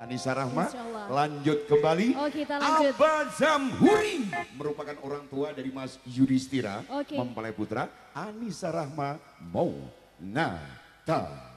Anissa Rahma lanjut kembali. Oh kita lanjut. Abah Zamhuri merupakan orang tua dari Mas Yudhistira okay. mempelai putra. Anissa Rahma mau nata.